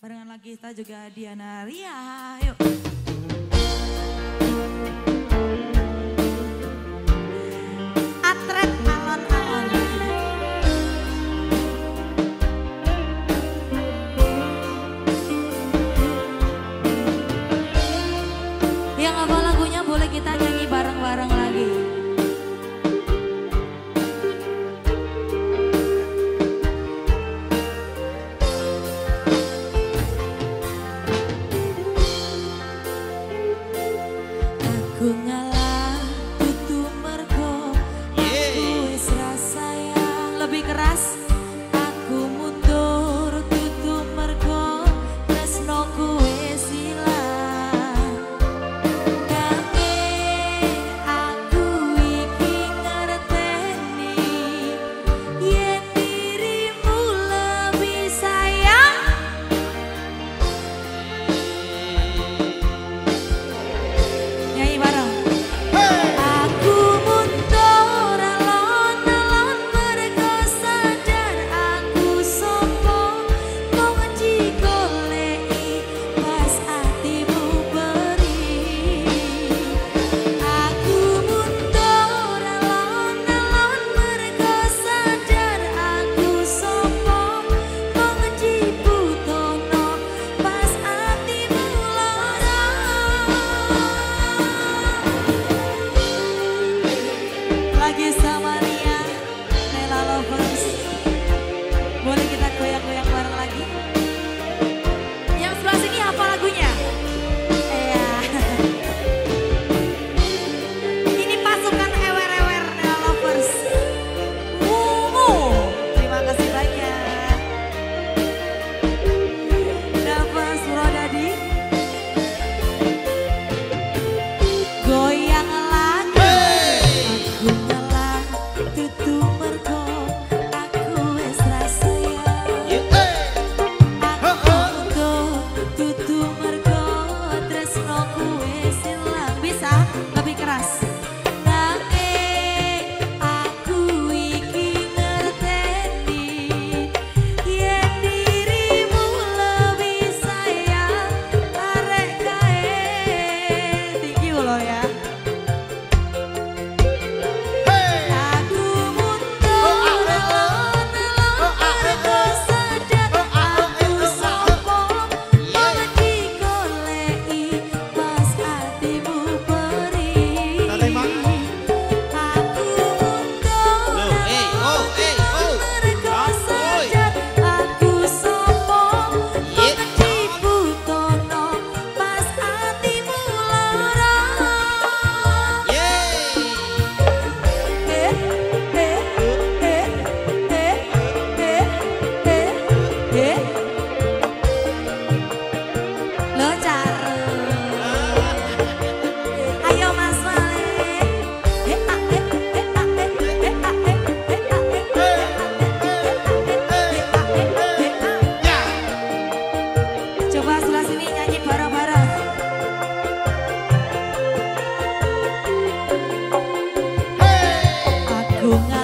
Barengan lagi kita juga Diana Ria. Yuk. Alon-alon. Yang apa lagunya boleh kita nyanyi bareng-bareng lugar.